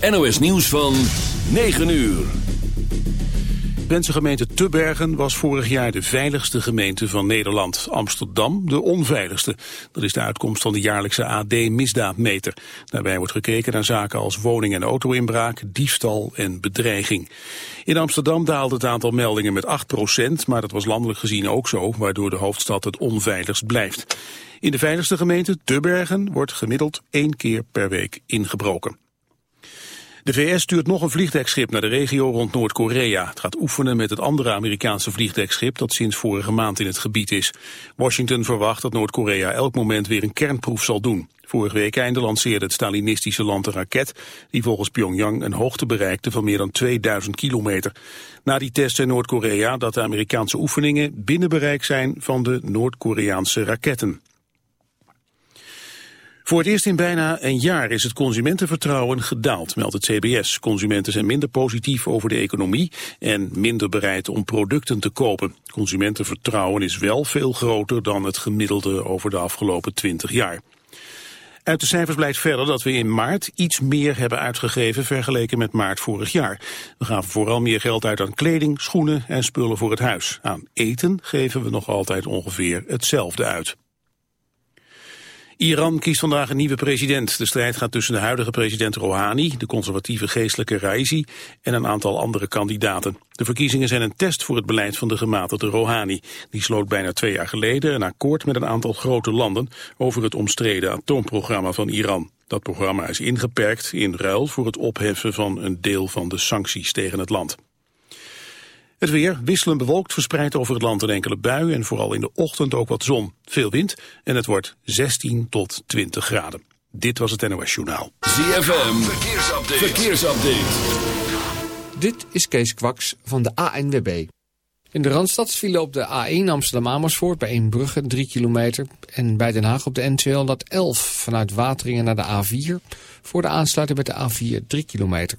NOS nieuws van 9 uur. Drentse gemeente Tubbergen was vorig jaar de veiligste gemeente van Nederland. Amsterdam de onveiligste. Dat is de uitkomst van de jaarlijkse AD-misdaadmeter. Daarbij wordt gekeken naar zaken als woning- en auto-inbraak, diefstal en bedreiging. In Amsterdam daalde het aantal meldingen met 8% maar dat was landelijk gezien ook zo, waardoor de hoofdstad het onveiligst blijft. In de veiligste gemeente Tubbergen wordt gemiddeld één keer per week ingebroken. De VS stuurt nog een vliegdekschip naar de regio rond Noord-Korea. Het gaat oefenen met het andere Amerikaanse vliegdekschip dat sinds vorige maand in het gebied is. Washington verwacht dat Noord-Korea elk moment weer een kernproef zal doen. Vorige week einde lanceerde het Stalinistische land een raket die volgens Pyongyang een hoogte bereikte van meer dan 2000 kilometer. Na die test zei Noord-Korea dat de Amerikaanse oefeningen binnen bereik zijn van de Noord-Koreaanse raketten. Voor het eerst in bijna een jaar is het consumentenvertrouwen gedaald, meldt het CBS. Consumenten zijn minder positief over de economie en minder bereid om producten te kopen. Consumentenvertrouwen is wel veel groter dan het gemiddelde over de afgelopen 20 jaar. Uit de cijfers blijkt verder dat we in maart iets meer hebben uitgegeven vergeleken met maart vorig jaar. We gaven vooral meer geld uit aan kleding, schoenen en spullen voor het huis. Aan eten geven we nog altijd ongeveer hetzelfde uit. Iran kiest vandaag een nieuwe president. De strijd gaat tussen de huidige president Rouhani, de conservatieve geestelijke Raisi en een aantal andere kandidaten. De verkiezingen zijn een test voor het beleid van de gematigde Rouhani. Die sloot bijna twee jaar geleden een akkoord met een aantal grote landen over het omstreden atoomprogramma van Iran. Dat programma is ingeperkt in ruil voor het opheffen van een deel van de sancties tegen het land. Het weer wisselend bewolkt verspreid over het land een enkele bui en vooral in de ochtend ook wat zon. Veel wind en het wordt 16 tot 20 graden. Dit was het NOS Journaal. ZFM, verkeersupdate. verkeersupdate. Dit is Kees Kwaks van de ANWB. In de Randstad vielen op de A1 Amsterdam-Amersfoort bij Eembrugge 3 kilometer. En bij Den Haag op de N211 vanuit Wateringen naar de A4. Voor de aansluiting met de A4 3 kilometer.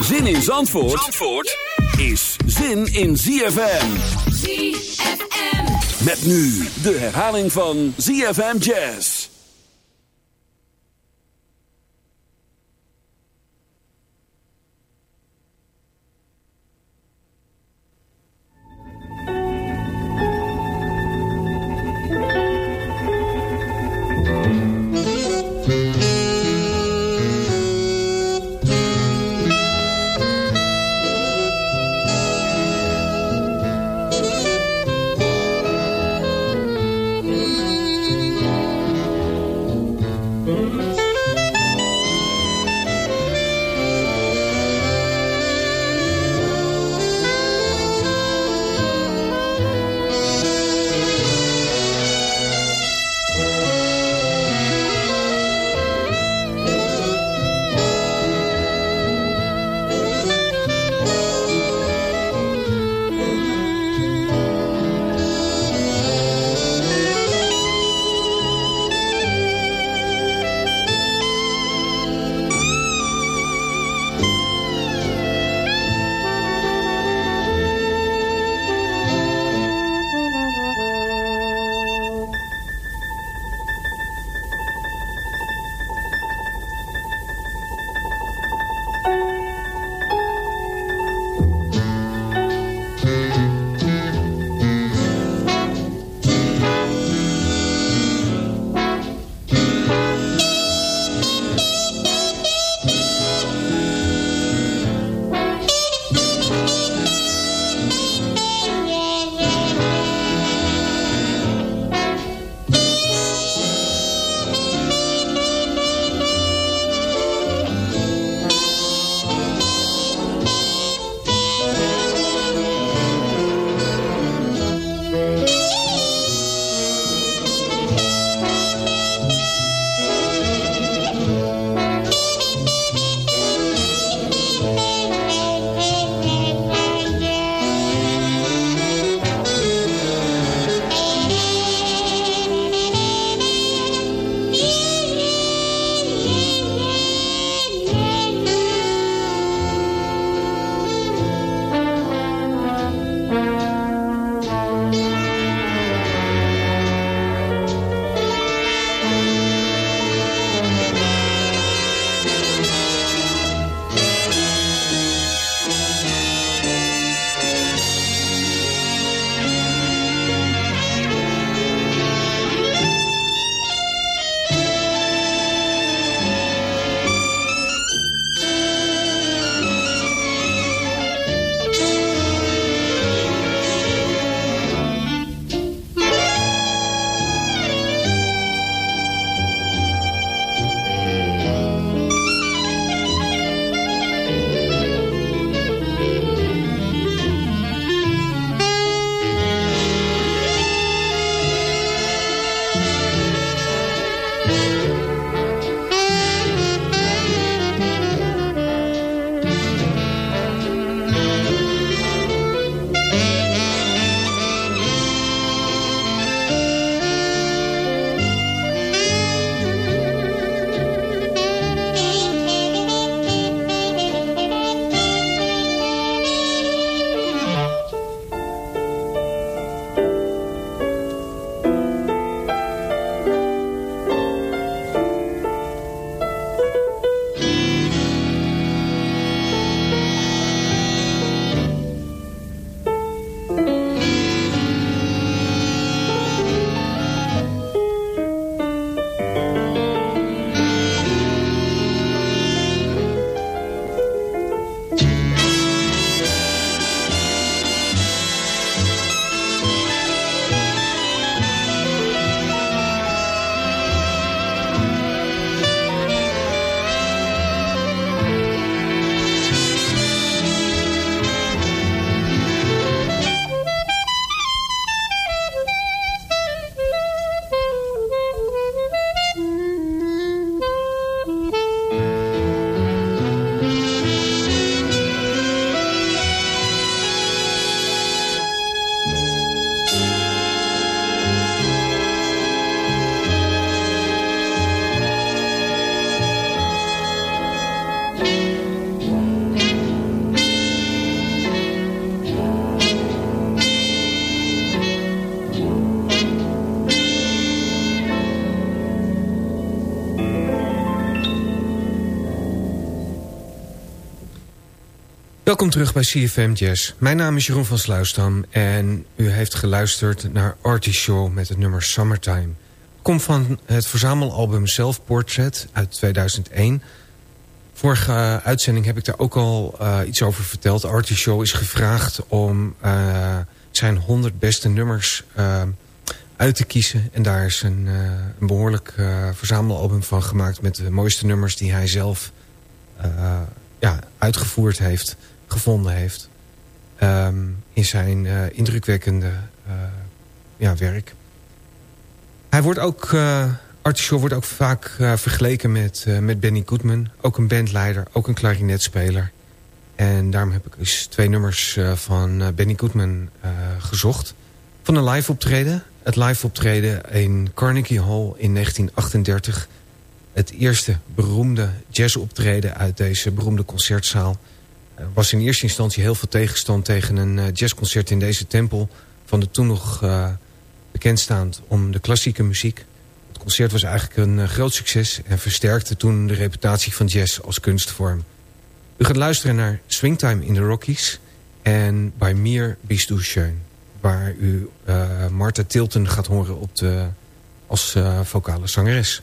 Zin in Zandvoort, is zin in ZFM. Met nu de herhaling van ZFM Jazz. Welkom terug bij CFM Jazz. Mijn naam is Jeroen van Sluisdam en u heeft geluisterd naar Artie Show met het nummer Summertime. Komt van het verzamelalbum Self Portrait uit 2001. Vorige uh, uitzending heb ik daar ook al uh, iets over verteld. Artie Show is gevraagd om uh, zijn 100 beste nummers uit te kiezen. En daar is een, een behoorlijk verzamelalbum van gemaakt... met de mooiste nummers die hij zelf ja, uitgevoerd heeft gevonden heeft um, in zijn uh, indrukwekkende uh, ja, werk. Hij wordt ook, uh, Artie Shaw wordt ook vaak vergeleken met, met Benny Goodman. Ook een bandleider, ook een klarinetspeler. En daarom heb ik dus twee nummers van Benny Goodman gezocht. Van een live optreden. Het live optreden in Carnegie Hall in 1938. Het eerste beroemde jazzoptreden uit deze beroemde concertzaal... Was in eerste instantie heel veel tegenstand tegen een uh, jazzconcert in deze tempel... van de toen nog uh, bekendstaand om de klassieke muziek. Het concert was eigenlijk een uh, groot succes... en versterkte toen de reputatie van jazz als kunstvorm. U gaat luisteren naar Swingtime in the Rockies... en By Mir Bist du Schön... waar u Martha Tilton gaat horen op de, als vocale zangeres.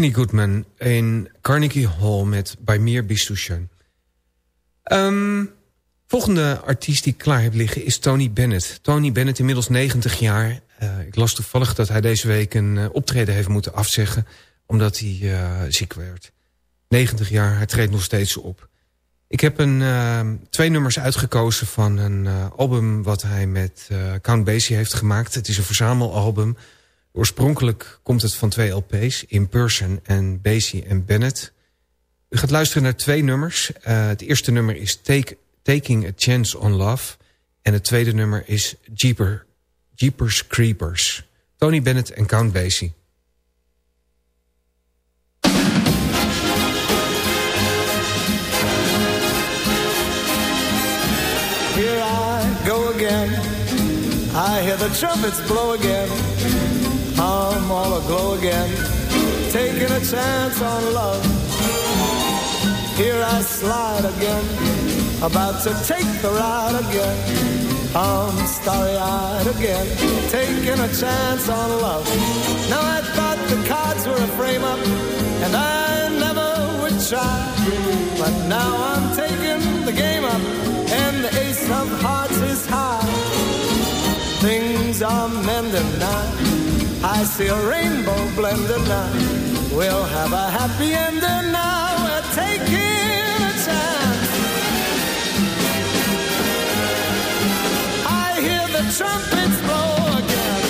Benny Goodman in Carnegie Hall met Bij Meer Bistushan. Um, volgende artiest die ik klaar heb liggen is Tony Bennett. Tony Bennett, inmiddels 90 jaar. Uh, ik las toevallig dat hij deze week een uh, optreden heeft moeten afzeggen... omdat hij uh, ziek werd. 90 jaar, hij treedt nog steeds op. Ik heb een, twee nummers uitgekozen van een album... wat hij met Count Basie heeft gemaakt. Het is een verzamelalbum... Oorspronkelijk komt het van twee LP's, In Person en Basie en Bennett. U gaat luisteren naar twee nummers. Uh, het eerste nummer is Take, Taking a Chance on Love. En het tweede nummer is Jeeper, Jeepers Creepers. Tony Bennett en Count Basie. Here I go again. I hear the trumpets blow again. I'm all aglow again, taking a chance on love. Here I slide again, about to take the ride again. I'm starry-eyed again, taking a chance on love. Now I thought the cards were a frame-up, and I never would try. But now I'm taking the game up, and the ace of hearts is high. Things are mending now I see a rainbow blending now. We'll have a happy ending now. We're taking a chance. I hear the trumpets blow again.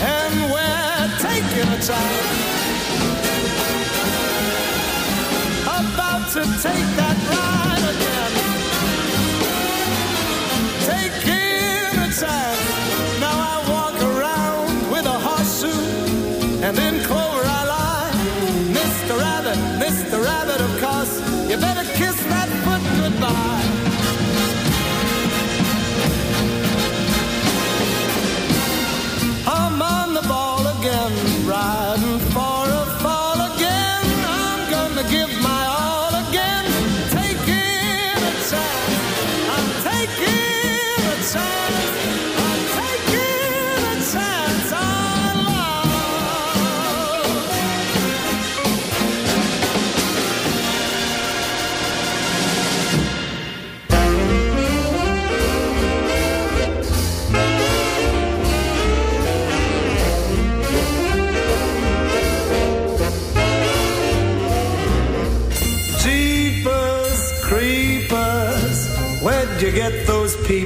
And we're taking a chance. About to take that ride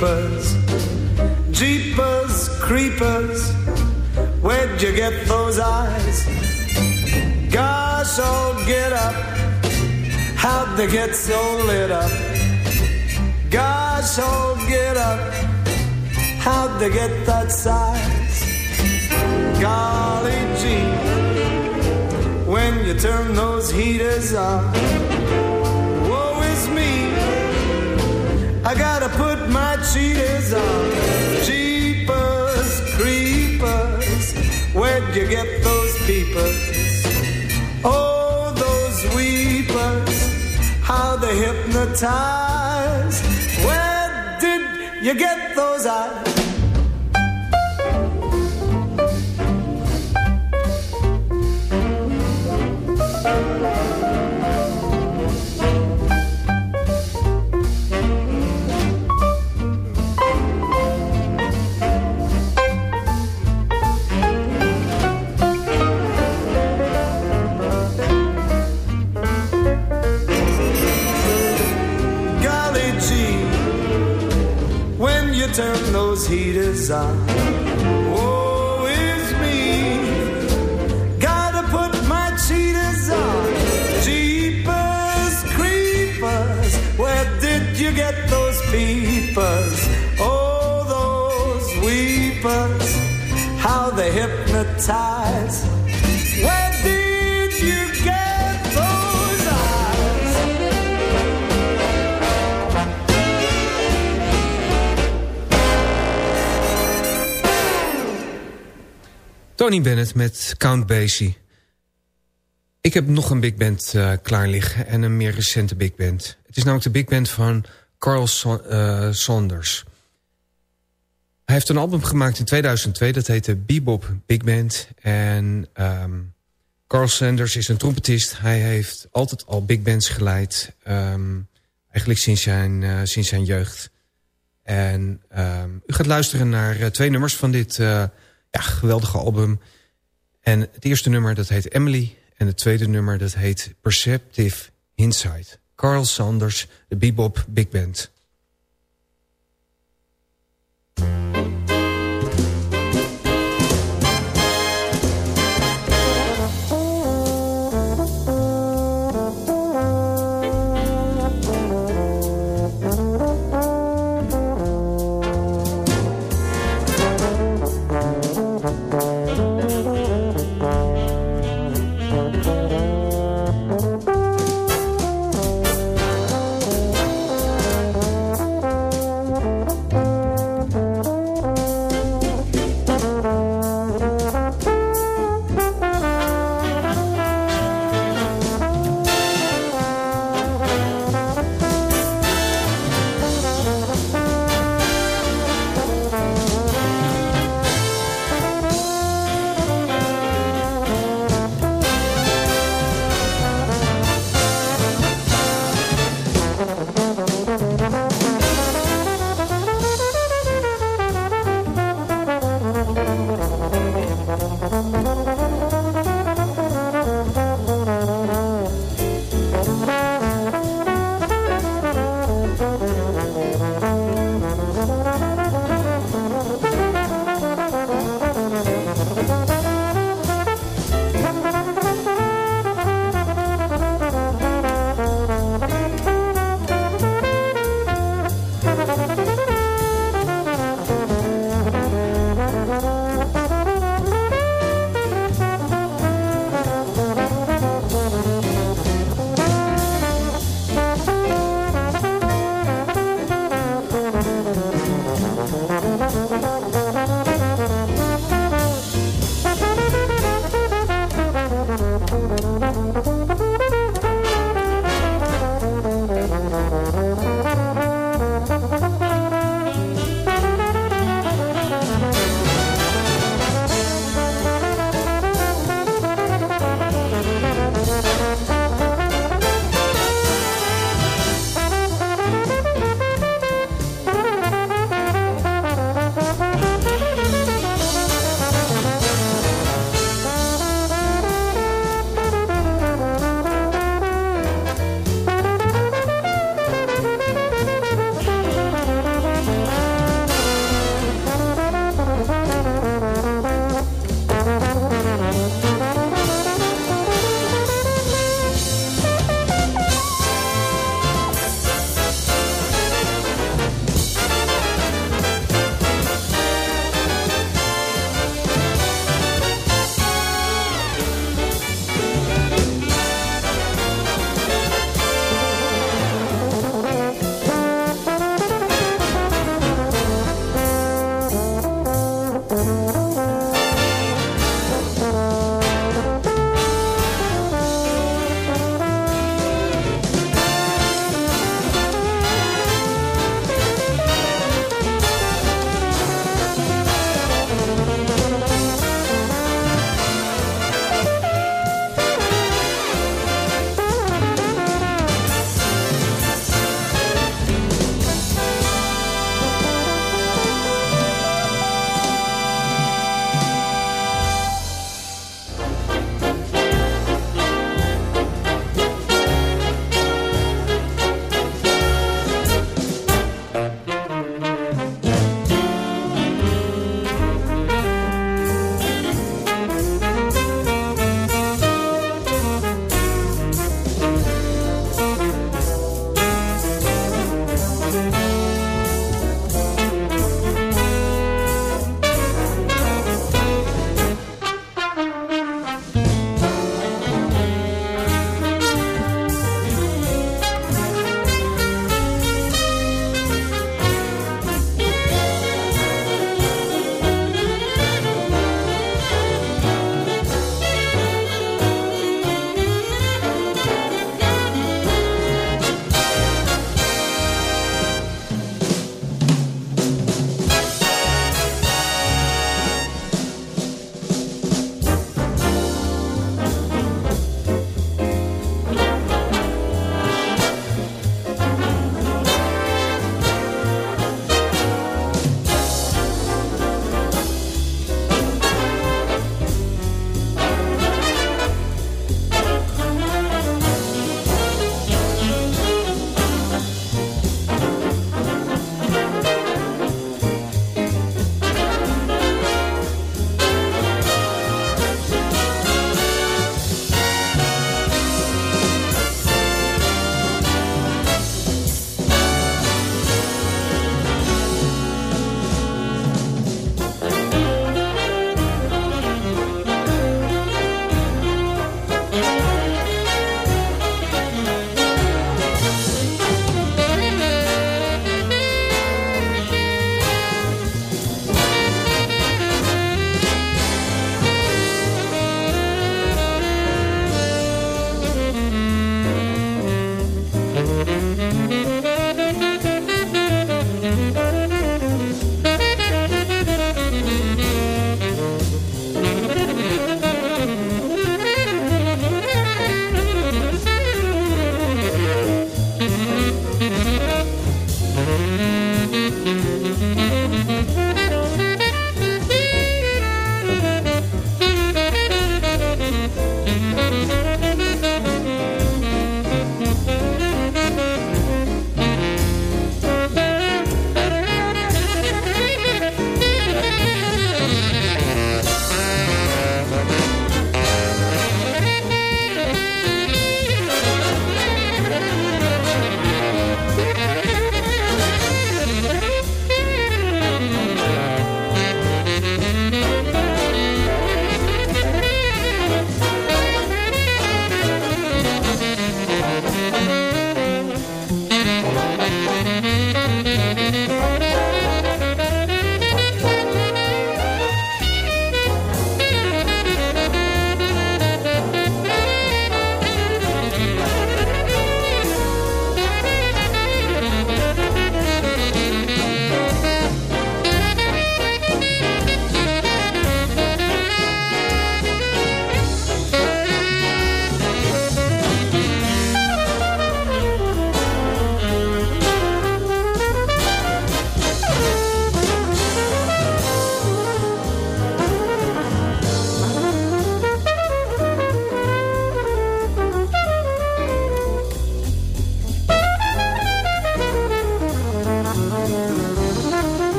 those? Jeepers, creepers, where'd you get those eyes? Gosh, oh, get up. How'd they get so lit up? Gosh, oh, get up. How'd they get that size? Golly gee, when you turn those heaters on I gotta put my cheaters on. Jeepers, creepers, where'd you get those peepers? Oh, those weepers, how they hypnotize. Where did you get those eyes? Turn those heaters on. Oh, it's me. Gotta put my cheaters on. Jeepers, creepers. Where did you get those peepers? Oh, those weepers. How they hypnotize. Tony Bennett met Count Basie. Ik heb nog een big band uh, klaar liggen en een meer recente big band. Het is namelijk de big band van Carl so uh, Saunders. Hij heeft een album gemaakt in 2002, dat heette Bebop Big Band. En um, Carl Sanders is een trompetist. Hij heeft altijd al big bands geleid. Um, eigenlijk sinds zijn, uh, sinds zijn jeugd. En um, u gaat luisteren naar twee nummers van dit ja, geweldige album. En het eerste nummer dat heet Emily. En het tweede nummer dat heet Perceptive Insight. Carl Sanders, de Bebop Big Band.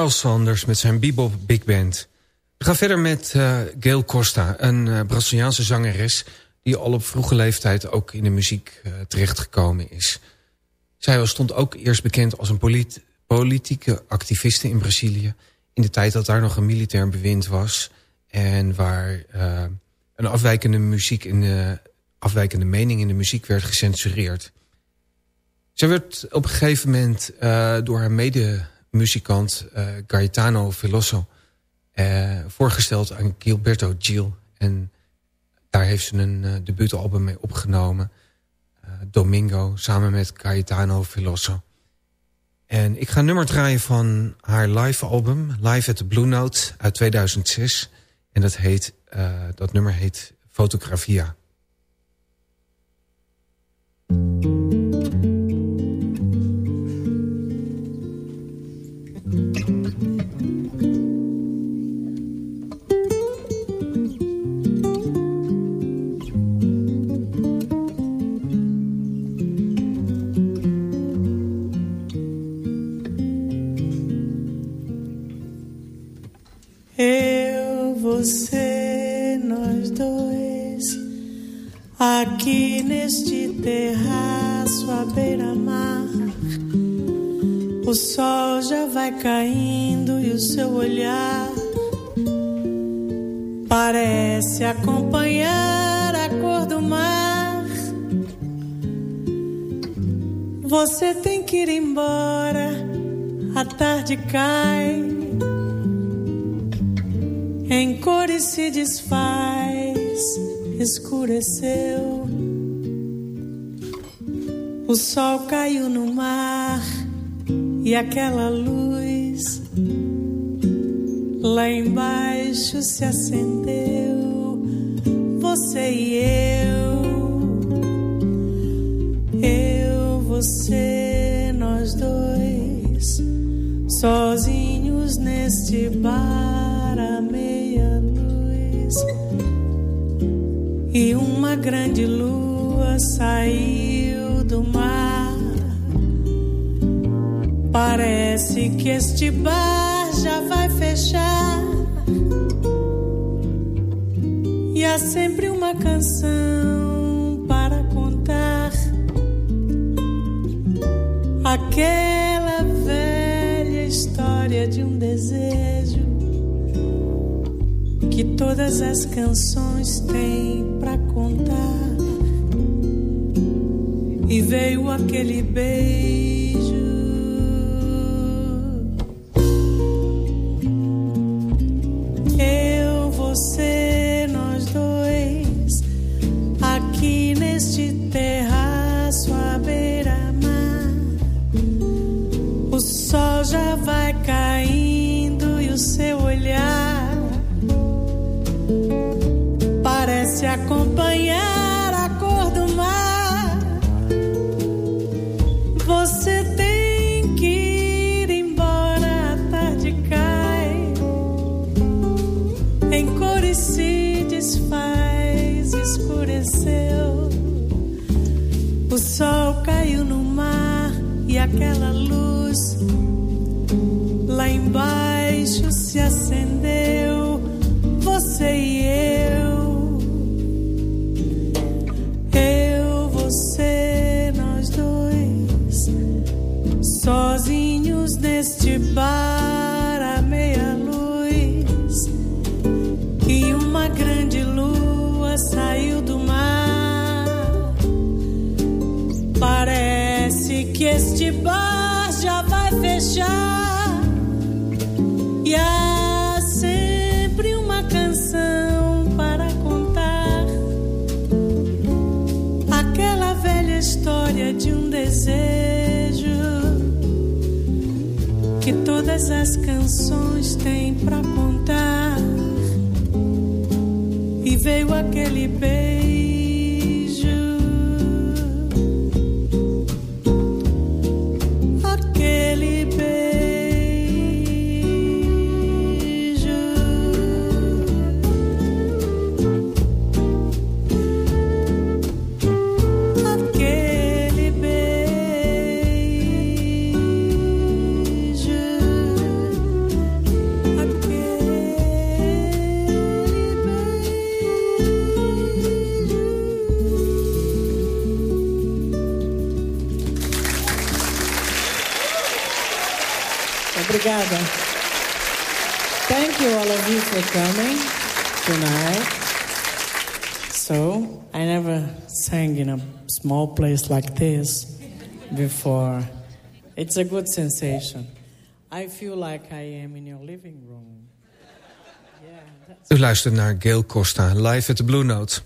Carl Sanders met zijn bebop big band. We gaan verder met uh, Gail Costa, een uh, Braziliaanse zangeres... die al op vroege leeftijd ook in de muziek uh, terechtgekomen is. Zij stond ook eerst bekend als een polit politieke activiste in Brazilië... in de tijd dat daar nog een militair bewind was... en waar een afwijkende, muziek in de, afwijkende mening in de muziek werd gecensureerd... Zij werd op een gegeven moment door haar mede muzikant uh, Gaetano Veloso uh, voorgesteld aan Gilberto Gil. En daar heeft ze een uh, debuutalbum mee opgenomen. Domingo, samen met Gaetano Veloso. En ik ga een nummer draaien van haar live album, Live at the Blue Note uit 2006. En dat, heet, dat nummer heet Fotografia. Parece acompanhar a cor do mar. Você tem que ir embora, a tarde cai em cores se desfaz, escureceu. O sol caiu no mar e aquela luz lá embaixo se acendeu. Você e eu, eu, você, nós dois, sozinhos neste bar e uma grande lua saiu do mar. Parece que este bar já vai fechar. E há sempre canção para contar. Aquela velha história de um desejo que todas as canções têm para contar. E veio aquele beijo. Obrigada. Thank you all of you for coming tonight. So, I never sang in a small place like this before. It's a good sensation. I feel like I am in your living room. U luistert naar Gail Costa, live at the Blue Note.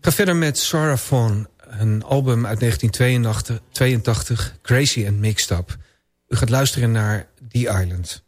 Ga verder met Sarah Vaughan, een album uit 1982, Crazy and Mixed Up. U gaat luisteren naar The Island.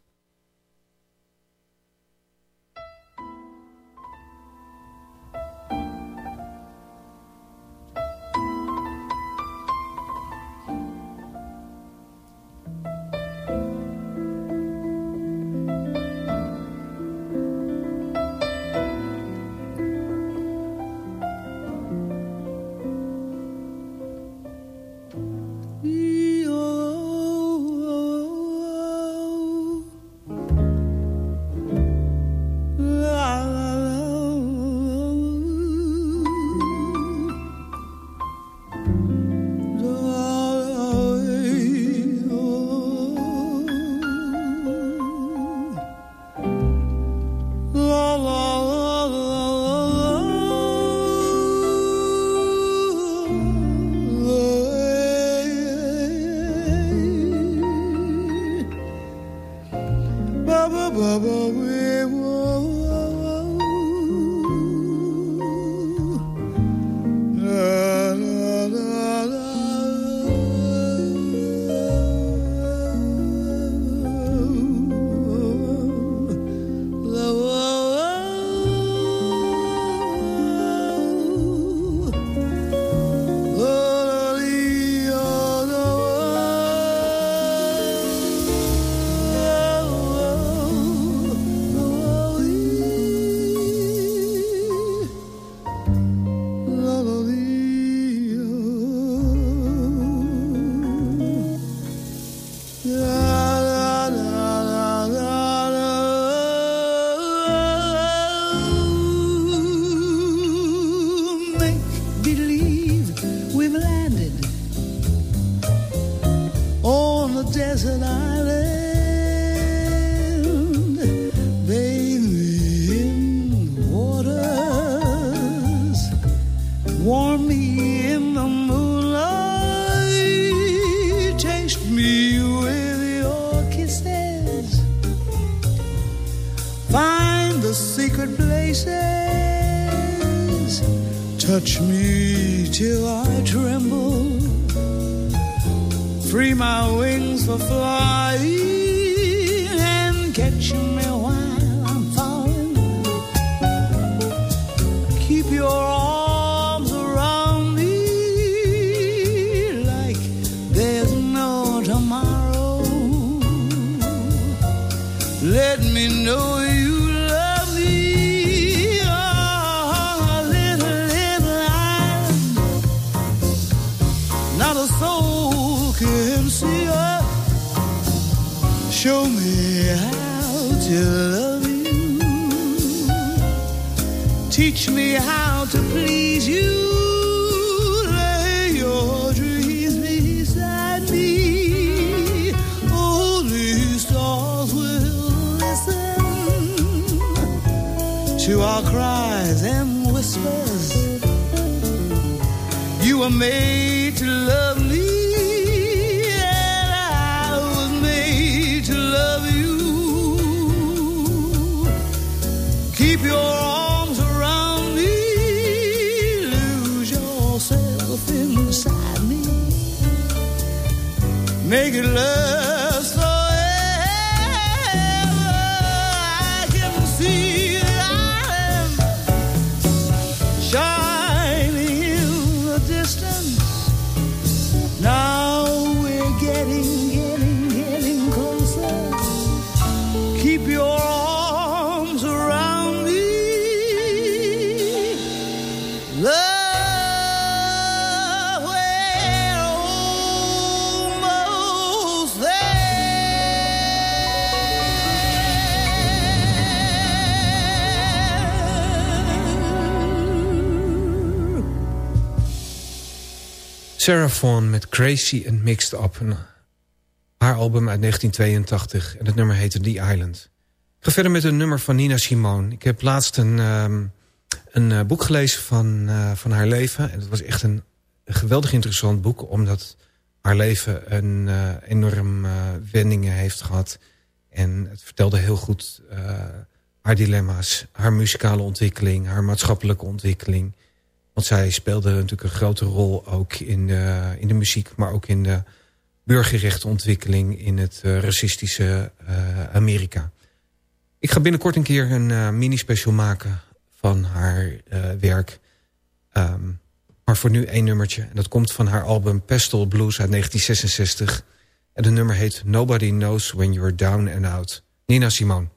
Let me know you our cries and whispers. You were made to love me. and I was made to love you. Keep your arms around me, lose yourself inside me. Make it love. Vaughan met Crazy and Mixed Up. Haar album uit 1982 en het nummer heette The Island. Ik verder met een nummer van Nina Simone. Ik heb laatst een, um, een uh, boek gelezen van, uh, van haar leven. En het was echt een, geweldig interessant boek... omdat haar leven een uh, enorm wendingen heeft gehad. En het vertelde heel goed haar dilemma's, haar muzikale ontwikkeling... haar maatschappelijke ontwikkeling. Want zij speelde natuurlijk een grote rol ook in de, in de muziek... maar ook in de burgerrechtenontwikkeling in het uh, racistische uh, Amerika. Ik ga binnenkort een keer een uh, mini-special maken van haar werk. Um, maar voor nu één nummertje. En dat komt van haar album Pestle Blues uit 1966. En de nummer heet Nobody Knows When You're Down and Out. Nina Simone.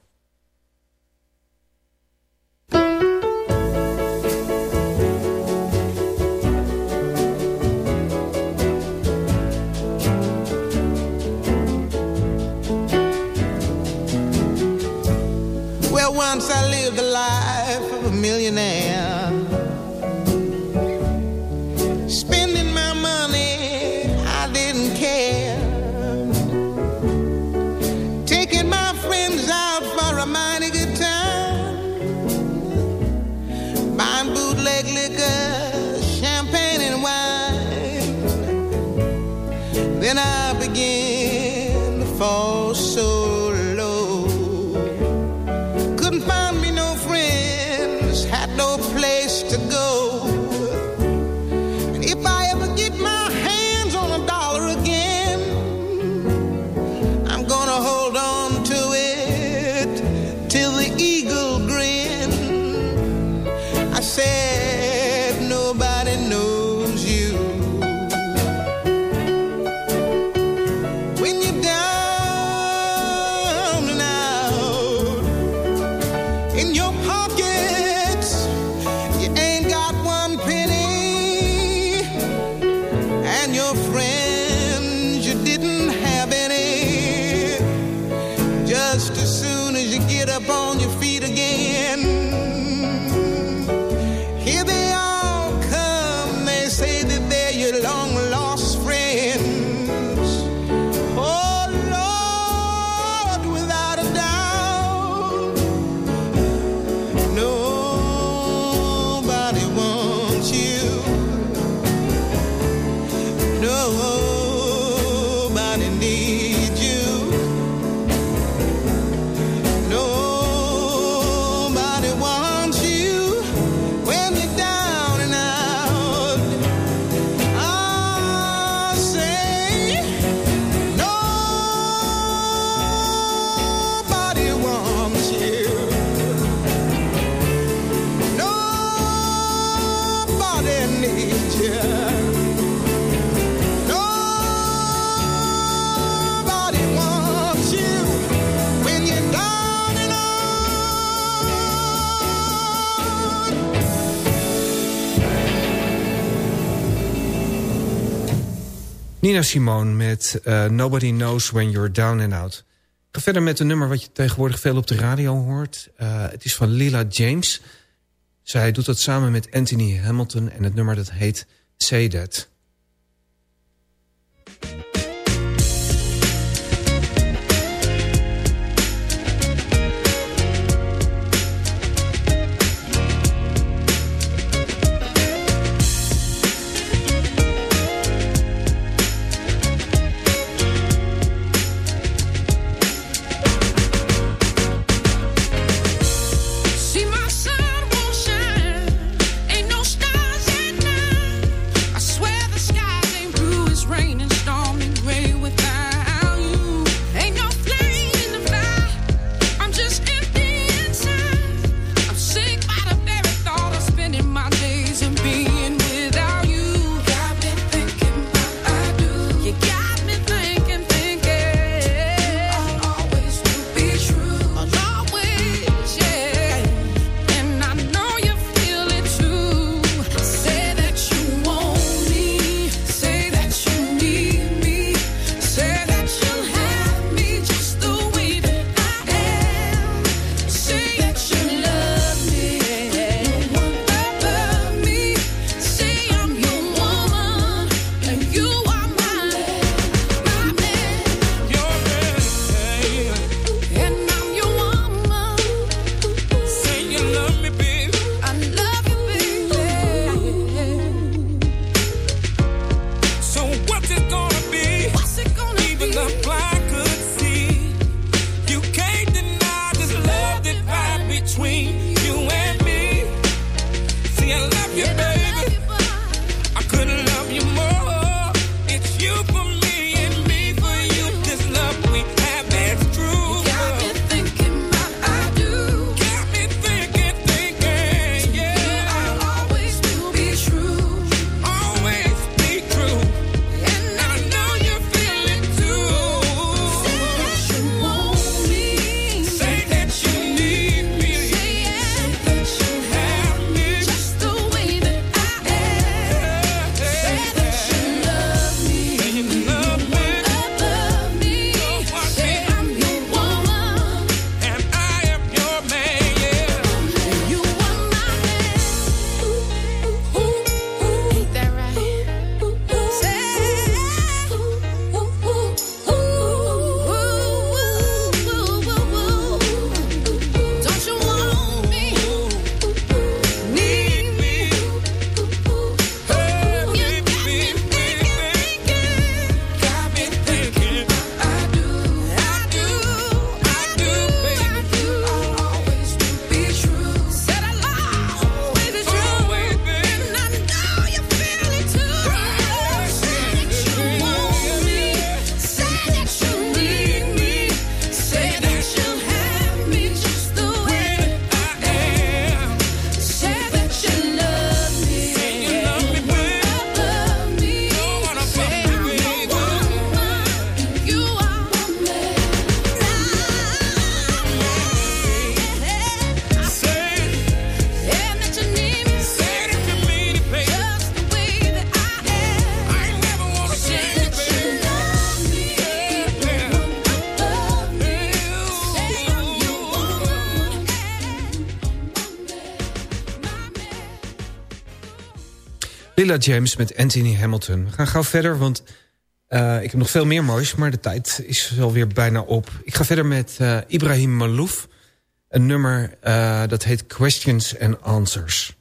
Nina Simone met uh, Nobody Knows When You're Down and Out. Ik ga verder met een nummer wat je tegenwoordig veel op de radio hoort. Uh, het is van Lila James. Zij doet dat samen met Anthony Hamilton en het nummer dat heet Say That. James met Anthony Hamilton. We gaan gauw verder, want uh, ik heb nog veel meer moois... maar de tijd is alweer bijna op. Ik ga verder met uh, Ibrahim Malouf. Een nummer uh, dat heet Questions and Answers.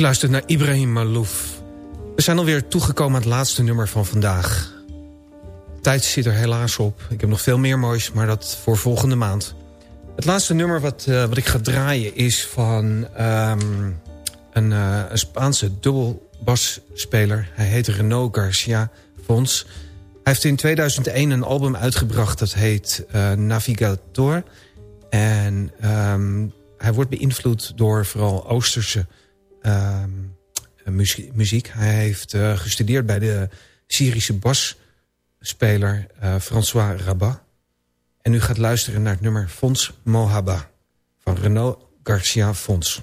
U luistert naar Ibrahim Malouf. We zijn alweer toegekomen aan het laatste nummer van vandaag. tijd zit er helaas op. Ik heb nog veel meer moois, maar dat voor volgende maand. Het laatste nummer wat, uh, wat ik ga draaien is van um, een, uh, een Spaanse dubbelbasspeler. Hij heet Renaud Garcia Fons. Hij heeft in 2001 een album uitgebracht dat heet uh, Navigator. En um, hij wordt beïnvloed door vooral Oosterse Ehm, muziek. Hij heeft uh, gestudeerd bij de Syrische basspeler uh, François Rabat. En u gaat luisteren naar het nummer Fons Mohaba van Renaud Garcia Fons.